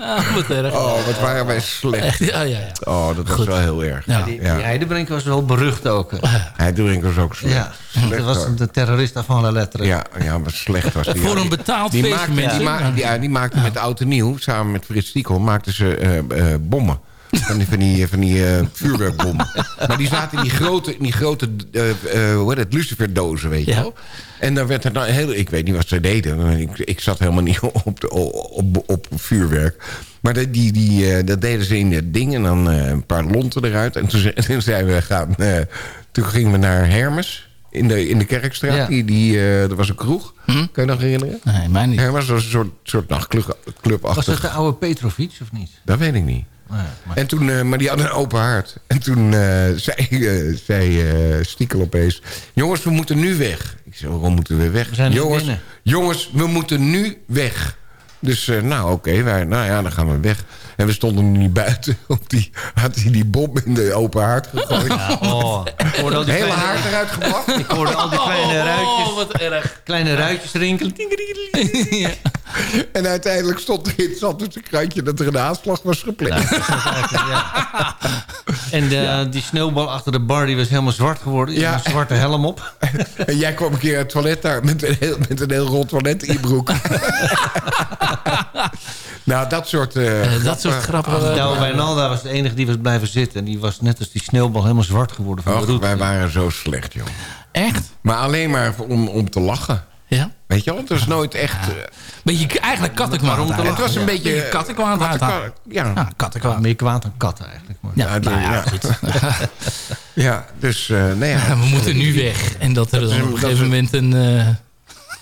Ah, wat erg. Oh, wat waren wij slecht. Echt, ja, ja, ja. Oh, dat was Goed. wel heel erg. Ja. Die, die Heidebrink was wel berucht ook. hè. Heidenbrink was ook slecht. Ja, Slecht, dat was hoor. de terrorist van la lettre. Ja, ja, maar slecht was die. Voor een betaald die feestje, maakte, mensen. die, ma- die, ja, die maakte met Oud en Nieuw, samen met Frits Stiekel, maakten ze eh, eh, bommen. Van die, van die, van die eh, vuurwerkbommen. maar die zaten in die grote, in die grote eh, eh, hoe heet het, luciferdozen, weet je Ja. wel. En dan werd er nou heel... Ik weet niet wat ze deden. Ik, ik zat helemaal niet op, de, op, op vuurwerk. Maar de, die, die, eh, dat deden ze in het ding. En dan eh, een paar lonten eruit. En toen, ze- toen zijn we gaan... eh, toen gingen we naar Hermes. In de, in de Kerkstraat. Ja. Die, die, eh, er was een kroeg. Kan je nog herinneren? Nee, mij niet. Hermes was een soort, soort nachtclub. Was dat de oude Petrovic of niet? Dat weet ik niet. Nee, maar- En toen, eh, maar die hadden een open hart. En toen eh, zei, eh, zei Stiekel opeens... Jongens, we moeten nu weg. Ik zei, waarom moeten we weg? We jongens, binnen. jongens, we moeten nu weg. Dus nou, oké, nou ja, dan gaan we weg. En we stonden nu buiten. Op die, had hij die bom in de open haard gegooid. Ja, oh. Hele kleine- haard eruit gebracht. Ik hoorde al die kleine ruitjes, Oh, wat erg. kleine ruitjes rinkelen. Ja. En uiteindelijk stond er in het Zandvoortse krantje... dat er een aanslag was gepland. Ja. En de, die sneeuwbal achter de bar die was helemaal zwart geworden. Ja. een zwarte helm op. En jij kwam een keer uit het toilet daar met een heel, met een heel rond toilet in je broek. nou, dat soort... eh, Eh, dat soort grappen. Nou, Wijnalda was de enige die was blijven zitten. En die was net als die sneeuwbal helemaal zwart geworden van de Och, route. wij waren zo slecht, joh. Echt? Maar alleen maar om, om te lachen. Ja. Weet je wel? Het was nooit echt... eh, Beetje eigenlijk kattenkwaad. Eigenlijk. het was een Ja. beetje... Kattenkwaad kattenkwaad, uithalen. Ja, Ja, kattenkwaad. Meer kwaad dan katten eigenlijk. Maar. Ja, Ja, nou ja, ja. goed. ja dus... eh nee, ja. We moeten nu weg. En dat er Dat is dan op een is gegeven moment een... eh,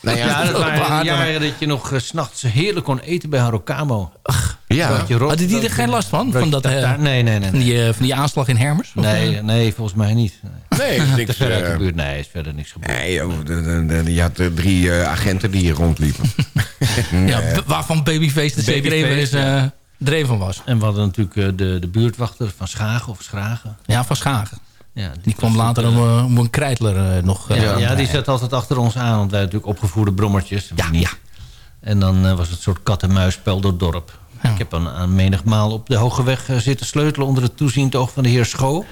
Nou Ja, ja, dat waren de jaren dat je nog s s'nachts heerlijk kon eten bij Harocamo. Ja. Rot- Hadden die er geen last van? Van, dat, eh. Nee, nee, nee. die, eh, van die aanslag in Hermers? Nee, eh? nee, volgens mij niet. Nee. Niks... de eh, buurt. Nee, is verder niks gebeurd. Nee, joh, de, de, de- je had drie eh, agenten die hier rondliepen. Nee. ja, waarvan Babyface er zeker Babyface, even is, ja. van was. En we hadden natuurlijk eh, de, de buurtwachter van Schagen of Schragen. Ja, van Schagen. Ja, Die kwam later om, om een krijtler nog... Ja, ja, die zat altijd achter ons aan. Want wij hadden natuurlijk opgevoerde brommertjes. Ja, ja. En dan was het een soort kat-en-muisspel door het dorp. Ja. Ik heb aan menigmaal op de Hoge Weg eh, zitten sleutelen... onder het toeziend oog van de heer Schoo.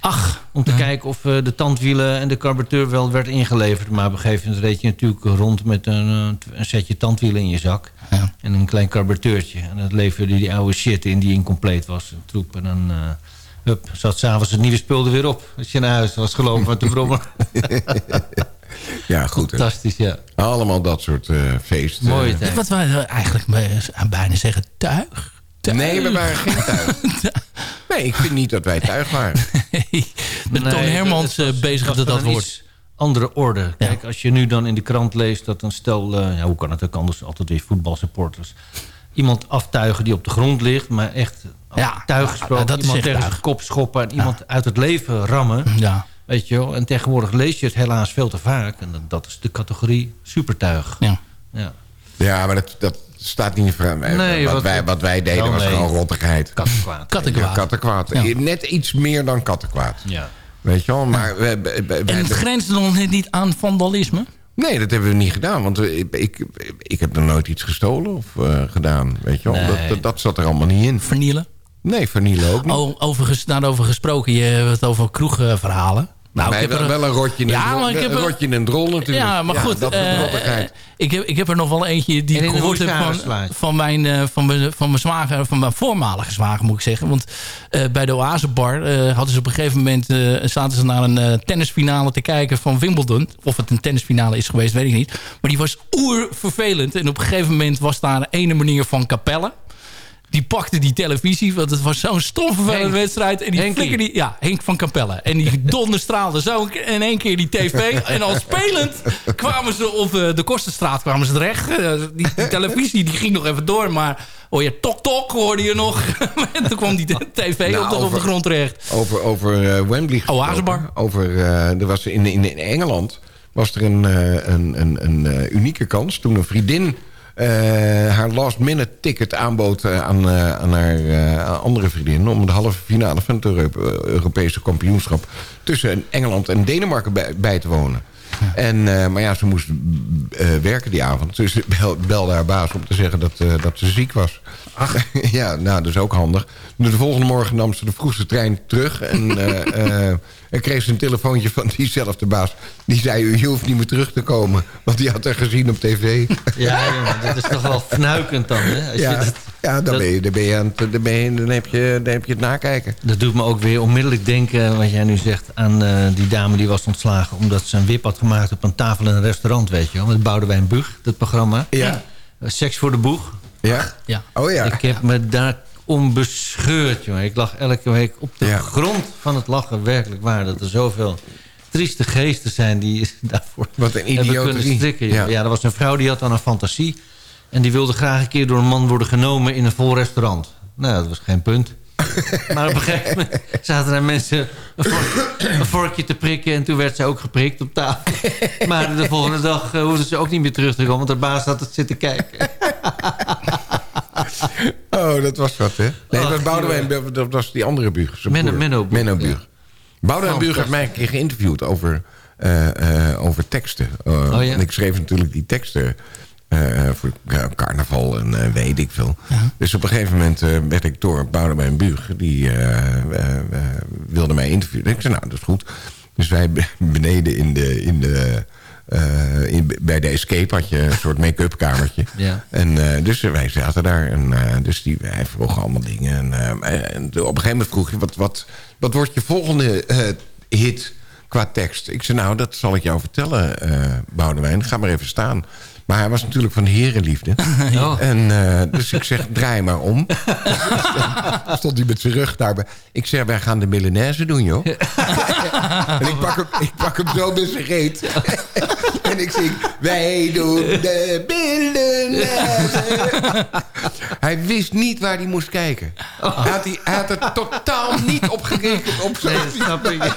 Ach, Om te kijken of eh, de tandwielen en de carburateur wel werd ingeleverd. Maar op een gegeven moment reed je natuurlijk rond met een, eh, een setje tandwielen in je zak. Ja. En een klein carburateurtje. En dat leverde die oude shit in die incompleet was. Een troep. En dan... Hup, zat s'avonds het nieuwe spul er weer op. Als je naar huis was gelopen met de brommer. Ja, goed. hè. Fantastisch, ja. Allemaal dat soort eh feesten. Mooie tijd. wat wij eigenlijk bijna zeggen tuig. Tuig. Nee, we waren geen tuig. Nee, ik vind niet dat wij tuig waren. Met Nee, Hermans het was- eh, bezig met dat woord. iets andere orde. Kijk, als je nu dan in de krant leest dat een stel... eh, ja, hoe kan het ook anders? Altijd weer voetbalsupporters. Iemand aftuigen die op de grond ligt, maar echt Ja, tuig ja, gesproken. dat iemand tegen tuig. zijn kop schoppen en iemand uit het leven rammen. Ja, Weet je wel? En tegenwoordig lees je het helaas veel te vaak. En dat, is de categorie supertuig. ja. Ja. Ja, maar dat, dat staat niet voor Nee, wat, wat- wij, wat wij deden was nee. gewoon rottigheid. Kattenkwaad. Ja, Kattenkwaad. Ja. Net iets meer dan kattenkwaad. Ja. Weet je wel? Maar we, we- we- En het grenst nog net niet aan vandalisme? nee, dat hebben we niet gedaan. Want we- ik, ik, ik heb nog nooit iets gestolen of eh, gedaan. Weet je wel? Nee. Dat, dat, dat zat er allemaal niet in. Vernielen? Nee, vernielen ook niet. Oh, overigens, daarover gesproken. Je hebt het over kroegverhalen. Nou, ik heb wel, er, wel een rotje in Ja, een maar ik heb een rotje in een drol natuurlijk. Ja, maar goed. eh, rottigheid. ik, heb, ik heb er nog wel eentje die En ik gehoord heb van, van, mijn, eh, van, mijn, van mijn zwager, van mijn voormalige zwager moet ik zeggen. Want eh, bij de Oasebar eh, hadden ze op een gegeven moment eh, zaten ze naar een eh, tennisfinale te kijken van Wimbledon. Of het een tennisfinale is geweest, weet ik niet. Maar die was oervervelend. En op een gegeven moment was daar een ene manier van Capelle. Die pakte die televisie, want het was zo'n stomvervelende Henk. wedstrijd. En die Henkie. flikkerde die, ja, Henk van Capelle. En die donderstraalde zo in één keer die tv. En al spelend kwamen ze op eh, de Kostenstraat kwamen ze terecht. Eh, die, die televisie die ging nog even door, maar hoor je tok tok hoorde je nog. en toen kwam die tv Nou, op, de, op de over- grond terecht. Over, over eh, Wembley gesproken. Oasebar. Over, er was in, in, in Engeland was er een, een, een, een unieke kans. Toen een vriendin haar last minute ticket aanbood eh, aan, eh, aan haar eh, andere vriendin... om de halve finale van het Euro- Europese kampioenschap... tussen Engeland en Denemarken bij, bij te wonen. En, eh, maar ja, ze moest eh, werken die avond. Dus ze bel, belde haar baas om te zeggen dat, eh, dat ze ziek was. ja, nou, dat is ook handig. De volgende morgen nam ze de vroegste trein terug. En, eh, eh, en kreeg ze een telefoontje van diezelfde baas. Die zei, je hoeft niet meer terug te komen. Want die had haar gezien op tv. Ja, jongen, dat is toch wel fnuikend dan, hè? Als ja, je dat, ja dan, dat- ben je, dan, ben je aan het, dan, ben je, dan, heb je, dan heb je het nakijken. Dat doet me ook weer onmiddellijk denken, wat jij nu zegt... aan eh, die dame die was ontslagen... omdat ze een wip had gemaakt op een tafel in een restaurant, weet je wel. Met Boudewijn Bug, dat programma. Ja. Eh, Seks voor de boeg. Ja? Ja. Oh ja. Ik heb me daar onbescheurd, jongen. Ik lag elke week op de Ja. grond van het lachen. Werkelijk waar, dat er zoveel trieste geesten zijn... die daarvoor Wat een hebben kunnen strikken. Ja. Er was een vrouw die had dan een fantasie... en die wilde graag een keer door een man worden genomen in een vol restaurant. Nou, dat was geen punt. maar op een gegeven moment zaten er mensen een, vork- een vorkje te prikken... en toen werd ze ook geprikt op tafel. maar de volgende dag uh, hoefde ze ook niet meer terug te komen... want haar baas had het zitten kijken. Oh, dat was wat, hè? Nee, Ach, dat was Boudewijn, dat was die andere buur. Menno-. Menno Menno Buug. ja. Boudewijn Fantastisch. mij een keer geïnterviewd over, eh, eh, over teksten. Eh, Oh, ja? en Ik schreef natuurlijk die teksten voor carnaval en weet ik veel. Dus op een gegeven moment werd ik door Boudewijn Buug. Die wilde mij interviewen. Ik zei, nou, dat is goed. Dus wij be- beneden in de... In de eh, in, bij de Escape had je een soort make-up kamertje. Ja. En eh, dus wij zaten daar. En eh, dus die, hij vroeg allemaal dingen. En, en op een gegeven moment vroeg je... Wat, wat, wat wordt je volgende hit qua tekst? Ik zei, nou, dat zal ik jou vertellen, Boudewijn. Ga maar even staan. Maar hij was natuurlijk van de herenliefde. Oh. En, eh, dus ik zeg, draai maar om. Stond hij met zijn rug daarbij. Ik zeg, wij gaan de Milanese doen, joh. en ik pak, hem, ik pak hem zo met zijn reet. en ik zing, wij doen de Milanese. hij wist niet waar hij moest kijken. Hij, had die, hij had er totaal niet op gerekend. Op Nee, dat snap ik.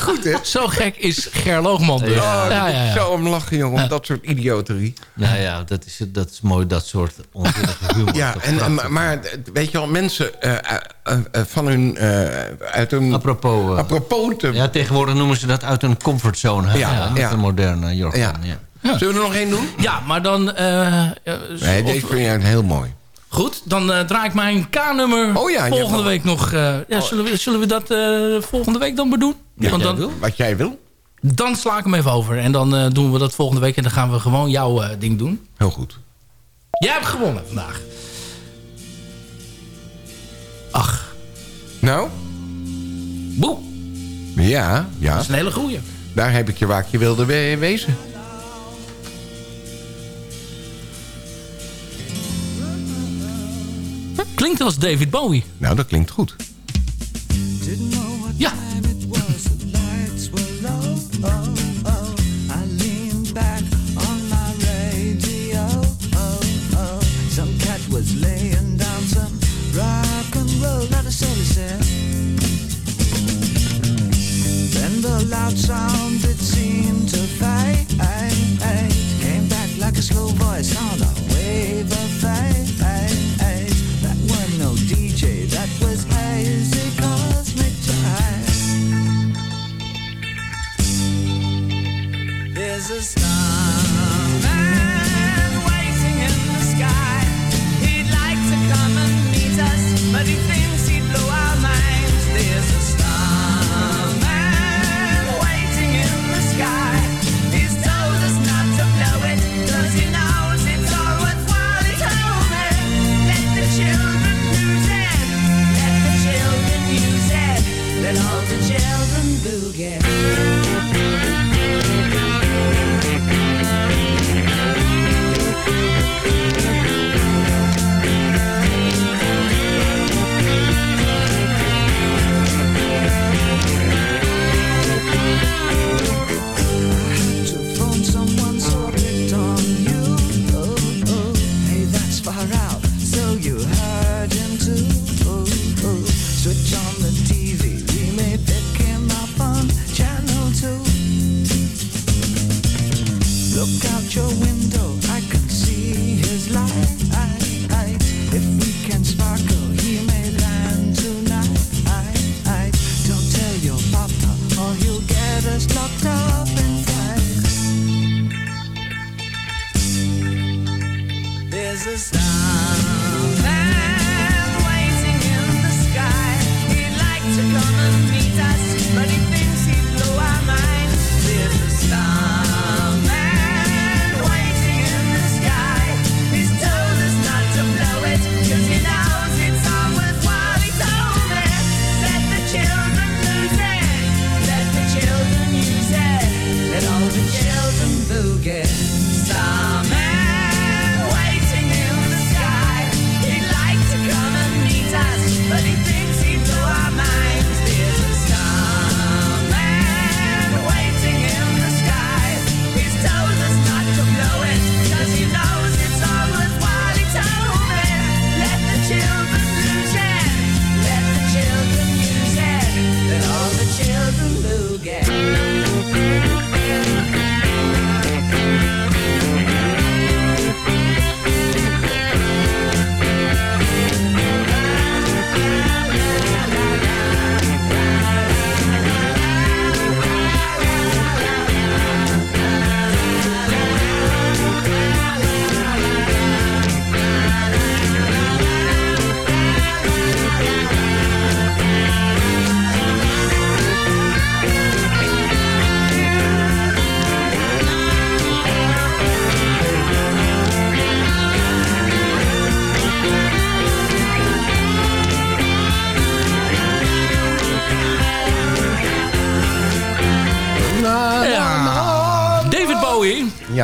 Goed, hè? Zo gek is Ger Loogman dus. Oh, ja, ja, ja. zo om lachen, jongen. Om dat soort idioterie. Nou ja, dat is, dat is mooi, dat soort onzinnige humor. Ja, en, maar, maar weet je wel, mensen eh, eh, eh, van hun... eh, uit hun Apropos, apropos te... ja, tegenwoordig noemen ze dat uit een comfortzone. hè? Ja, een moderne jargon. Ja. Ja. Zullen we er nog één doen? Ja, maar dan... eh, eh, Nee, deze vind jij heel mooi. Goed, dan draai ik mijn K-nummer Oh ja, volgende week nog. eh, ja, zullen, we, zullen we dat eh, volgende week dan bedoen? Ja, Want jij dan, wil? Wat jij wil? Dan sla ik hem even over. En dan eh, doen we dat volgende week. En dan gaan we gewoon jouw eh, ding doen. Heel goed. Jij hebt gewonnen vandaag. Ach, Nou? boe. Ja, ja. Dat is een hele goeie. Daar heb ik je waar ik je wilde we- wezen. Klinkt als David Bowie. Nou, dat klinkt goed. Loud sound it seemed to fade. Came back like a slow voice on a wave of fate. That was no DJ, that was hazy cosmic jive. There's a starman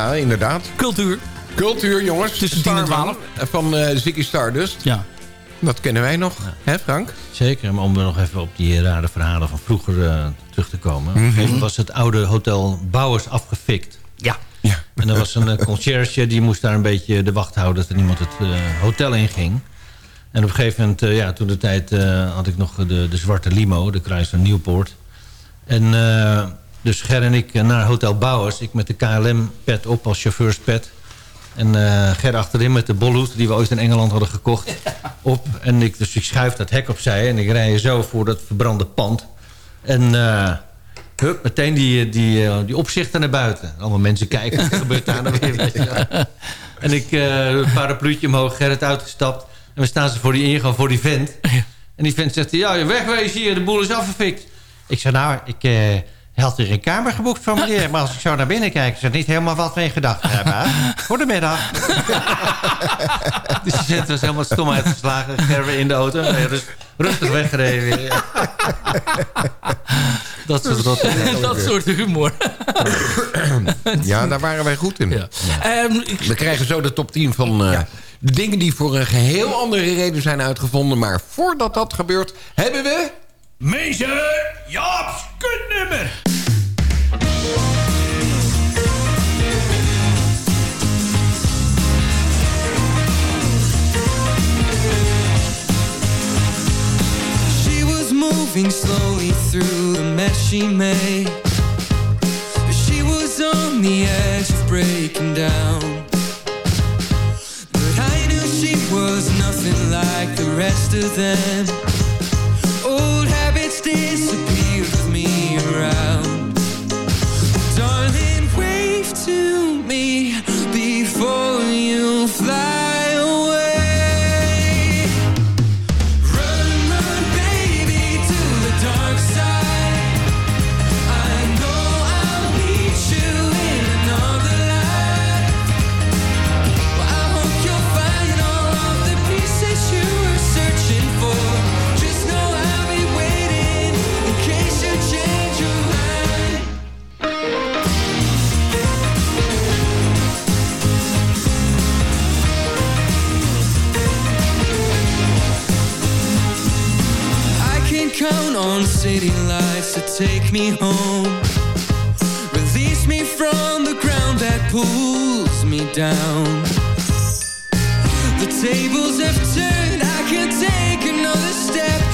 Ja, inderdaad. Cultuur. Cultuur, jongens. Tussen 10 en Starman, 12. Van eh Ziggy Stardust. Ja. Dat kennen wij nog, hè Frank? Zeker, maar om nog even op die rare verhalen van vroeger eh, terug te komen. Op een gegeven moment was het oude hotel Bouwers afgefikt. Ja. ja. En er was een eh, conciërge die moest daar een beetje de wacht houden... dat er niemand het eh, hotel in ging. En op een gegeven moment, eh, ja, toen de tijd eh, had ik nog de, de zwarte limo... de Chrysler Newport. En eh, dus Ger en ik eh, naar Hotel Bouwers. Ik met de KLM-pet op als chauffeurspet. En eh Ger achterin met de bolhoed die we ooit in Engeland hadden gekocht op. En ik, dus ik schuif dat hek opzij en ik rij zo voor dat verbrande pand. En eh, hup, meteen die, die, die opzichter naar buiten. Allemaal mensen kijken, wat gebeurt daar nou weer? En ik, een parapluutje omhoog, Gerrit uitgestapt. En we staan ze voor die ingang, voor die vent. En die vent zegt, ja, je wegwezen hier, de boel is afgefikt. Ik zei, nou, ik had hier een kamer geboekt van meneer. Maar als ik zo naar binnen kijk, is er niet helemaal wat mee gedacht hebben. Goedemiddag. dus die vent was helemaal stom uitgeslagen. Gerben in de auto. Nee, dus rustig weggereden weer. Dat soort, dat, dat soort humor. Ja, daar waren wij goed in. Ehm, We krijgen zo de top 10 van eh, de dingen die voor een geheel andere reden zijn uitgevonden. Maar voordat dat gebeurt, hebben we... Meester Jaap's kutnummer. She was moving slowly through the mess she made. She was on the edge of breaking down. But I knew she was nothing like the rest of them. To take me home. Release me from the ground that pulls me down. The tables have turned, I can't take another step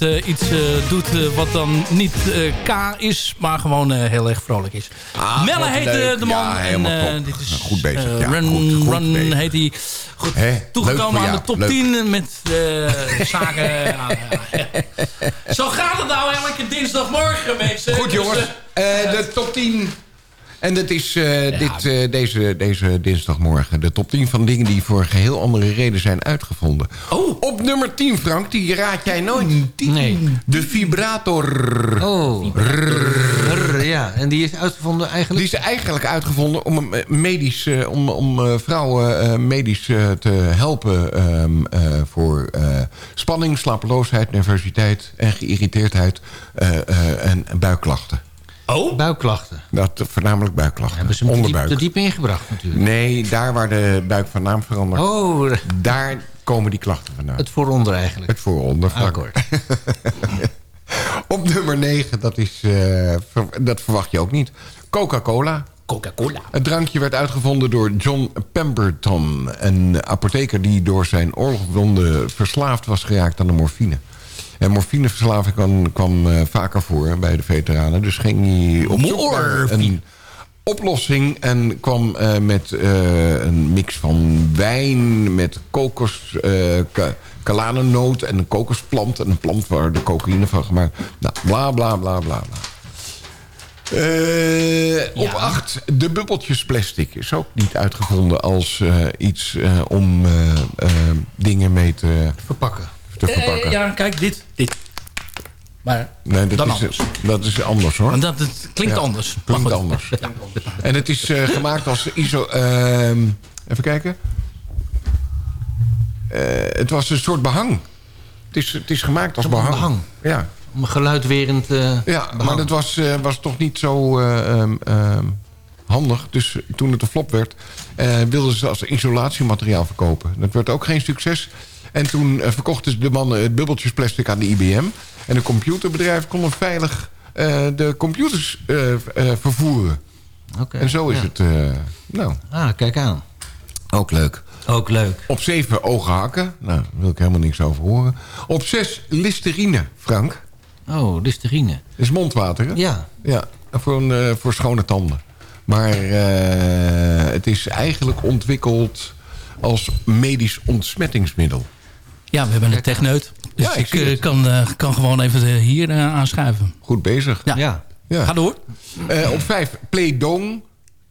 moment eh, iets eh, doet eh, wat dan niet K is, maar gewoon heel erg vrolijk is. Ah, Melle heet de man. Ja, en, dit is, Goed bezig. Ja, run goed, goed run bezig. heet hij. Goed, toegekomen aan de top leuk. 10 met zaken. ja. Zo gaat het nou elke dinsdagmorgen, mensen. Goed Dus, jongens, Eh, de top 10 En dat is eh, dit, eh, deze, deze dinsdagmorgen de top 10 van dingen die voor geheel andere reden zijn uitgevonden. Oh. Op nummer 10, Frank, die raad jij nooit. Nee. De vibrator. Oh. Ja, en die is uitgevonden eigenlijk... Die is eigenlijk uitgevonden om, een medisch, eh, om, om eh, vrouwen eh, medisch eh, te helpen... ehm, eh, voor eh, spanning, slapeloosheid, nervositeit en geïrriteerdheid eh, eh, en buikklachten. Oh? Buikklachten. Dat, voornamelijk buikklachten. Hebben ze hem te diep, Onderbuik. te diep ingebracht natuurlijk. Nee, daar waar de buik van naam verandert. Oh, Daar komen die klachten vandaan. het vooronder eigenlijk. Het vooronder. vlak. Akkoord. Op nummer 9, dat, is, eh, ver- dat verwacht je ook niet. Coca-Cola. Coca-Cola. Het drankje werd uitgevonden door John Pemberton. Een apotheker die door zijn oorlogswonden verslaafd was geraakt aan de morfine. En morfineverslaving kwam, kwam eh, vaker voor bij de veteranen. Dus ging hij op een oplossing... en kwam eh, met eh, een mix van wijn met kokos, kalanennoot... en een kokosplant en een plant waar de cocaïne van gemaakt. Nou, bla, bla, bla, bla, bla. Op 8, de bubbeltjes plastic is ook niet uitgevonden als iets om dingen mee te Verpakken. Te verpakken. Eh, ja, kijk, dit. dit. Maar nee, dat, dan is, anders. dat is anders hoor. Want dat, het klinkt Ja, anders. Klinkt anders. Ja. En het is eh, gemaakt als ISO... ehm, even kijken. Eh, het was een soort behang. Het is, het is gemaakt als behang. behang. Ja, Om geluidwerend ja maar dat was, was toch niet zo eh, ehm, ehm, handig. Dus toen het een flop werd, wilden ze het als isolatiemateriaal verkopen. Dat werd ook geen succes. En toen eh, verkochten de mannen het bubbeltjesplastic aan de IBM. En de computerbedrijven konden veilig eh, de computers eh, vervoeren. Oké, En zo is ja. het, eh, nou, Ah, kijk aan. ook leuk. Ook leuk. Op zeven ogenhakken. Nou, daar wil ik helemaal niks over horen. Op zes Listerine, Frank. Oh, Listerine. Dat is mondwater, hè? Ja. Ja, voor, een, voor schone tanden. Maar eh, het is eigenlijk ontwikkeld als medisch ontsmettingsmiddel. Ja, we hebben een techneut. Dus Ja, ik eh, kan, eh, kan gewoon even eh, hier aanschuiven. Goed bezig. Ja. Ja. Ja. Ga door. Eh, op vijf Playdoom.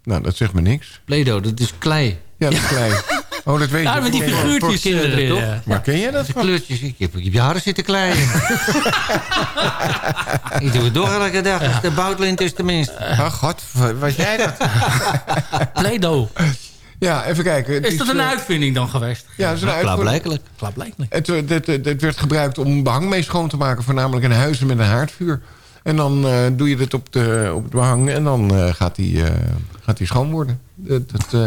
Nou, dat zegt me niks. Play-Doh, dat is klei. Ja, dat is klein. Oh, dat weet Ja, je. met die figuurtjes kinderen, erin, toch? ja. Maar ken je dat? De kleurtjes. Ik heb, ik heb je haren zitten kleien. ik doe het door elke dag. Als de boutlint is tenminste. Ah, god, was jij dat? Play-Doh. Ja, even kijken. Het Is dat een eh, uitvinding dan geweest? Ja, dat is een uitvoering. Klaarblijkelijk. Klaarblijkelijk. Het, eh, dit, dit, dit werd gebruikt om behang mee schoon te maken. Voornamelijk in huizen met een haardvuur. En dan eh, doe je dit op, de, op het behang en dan eh, gaat die, eh, gaat die schoon worden. Dat, dat, eh,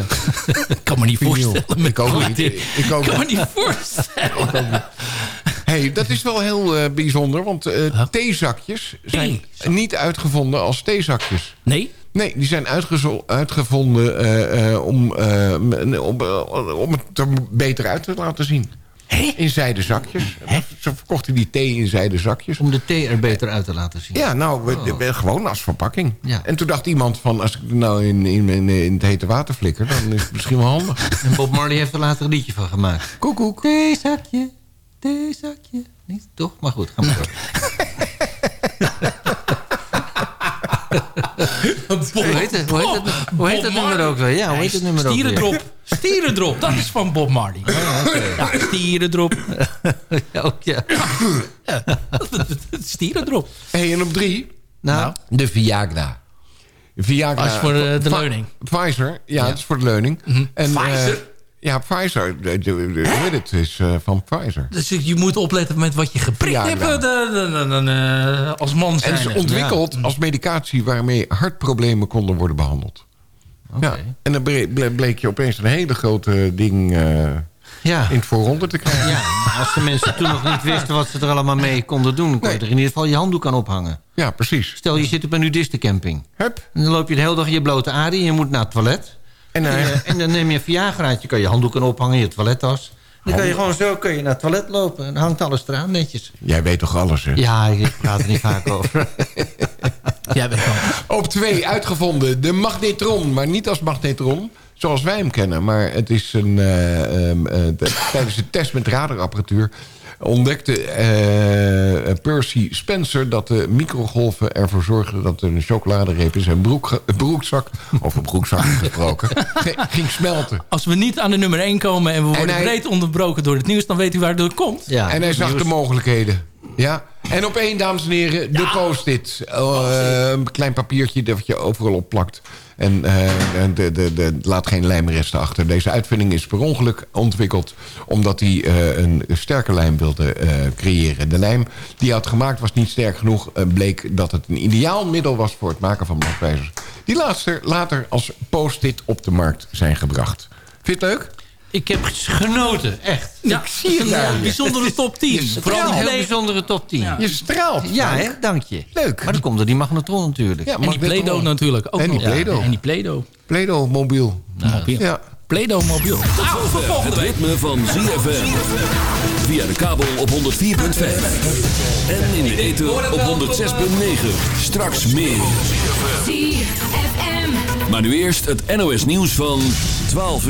Ik kan me niet vinyl. voorstellen. Ik ook niet. Ik ook kan me niet. niet voorstellen. hey, dat is wel heel eh, bijzonder. Want eh, theezakjes zijn niet uitgevonden als theezakjes. Nee? Nee, die zijn uitgevonden eh, eh, om, eh, om, om het er beter uit te laten zien. In zijden zakjes. Ze verkochten die thee in zijden zakjes. Om de thee er beter uit te laten zien. Ja, nou, we- Oh. we- gewoon als verpakking. Ja. En toen dacht iemand van, als ik het nou in, in, in, in het hete water flikker... dan is het misschien wel handig. En Bob Marley heeft er later een liedje van gemaakt. Koekoek. Theezakje, theezakje. Niet toch? Maar goed, ga maar door. Hoe heet het, hoe heet het, hoe heet het nummer ook weer? Ja, hoe heet het nummer ook weer? Stierendrop. Stierendrop, dat is van Bob Marley. Ja, stierendrop. Ja, ook ja. Stierendrop. hey, en op drie, Nou, de Viagra. Viagra. Dat is voor de- de Pfi- leuning. Pfizer, ja, het is voor de leuning. En, eh, Pfizer? Ja, Pfizer. de- de- het? is eh, van Pfizer. Dus je moet opletten met wat je geprikt Ja, hebt ja. eh, eh, als man En zijn. is ontwikkeld als medicatie waarmee hartproblemen konden worden behandeld. Ja, en dan ble- ble- bleek je opeens een hele grote ding ja. in het voorronde te krijgen. Ja, als de mensen toen nog niet wisten wat ze er allemaal mee konden doen... kon je er in ieder geval je handdoek aan ophangen. Ja, precies. Stel, je zit op een nudistencamping. Hup. En dan loop je de hele dag in je blote aarde en je moet naar het toilet. En, eh, eh, en dan neem je een Viagraatje, kan je handdoek aan ophangen, je toilettas. Dan kan je gewoon zo kun je naar het toilet lopen en dan hangt alles eraan netjes. Jij weet toch alles, hè? Ja, ik praat er niet vaak over. Jij Op twee uitgevonden de magnetron, maar niet als magnetron zoals wij hem kennen. Maar het is een, eh, ehm, eh, tijdens de test met radarapparatuur ontdekte eh, Percy Spencer dat de microgolven ervoor zorgden dat een chocoladereep in zijn broek, broekzak, over broekzak gesproken, ge- ging smelten. Als we niet aan de nummer 1 komen en we worden hij- breed onderbroken door het nieuws... dan weet u waar het komt. en hij zag de mogelijkheden. Ja. En op één, dames en heren, de post-it. Eh, een klein papiertje dat je overal op plakt. En eh, de, de, de, laat geen lijmresten achter. Deze uitvinding is per ongeluk ontwikkeld... omdat hij eh, een sterke lijm wilde eh, creëren. De lijm die hij had gemaakt was niet sterk genoeg. Bleek dat het een ideaal middel was voor het maken van bladwijzers. Die laatste later als post-it op de markt zijn gebracht. Vind je het leuk? Ik heb genoten, echt. Ja, Ik zie het bijzondere top 10. Je Vooral een straalt. heel bijzondere top 10. Je straalt. Ja, hè? dank je. Leuk. Maar dan komt er die magnetron natuurlijk. Ja, En die. Play-Doh natuurlijk. Ook En die nog. Ja, en die Play-Doh. Play-Doh mobiel. Mobiel. Ja. Play-Doh mobiel. Tot zover het ritme van ZFM. Via de kabel op 104.5. En in de ether op 106.9. Straks meer. Maar nu eerst het NOS nieuws van 12 uur.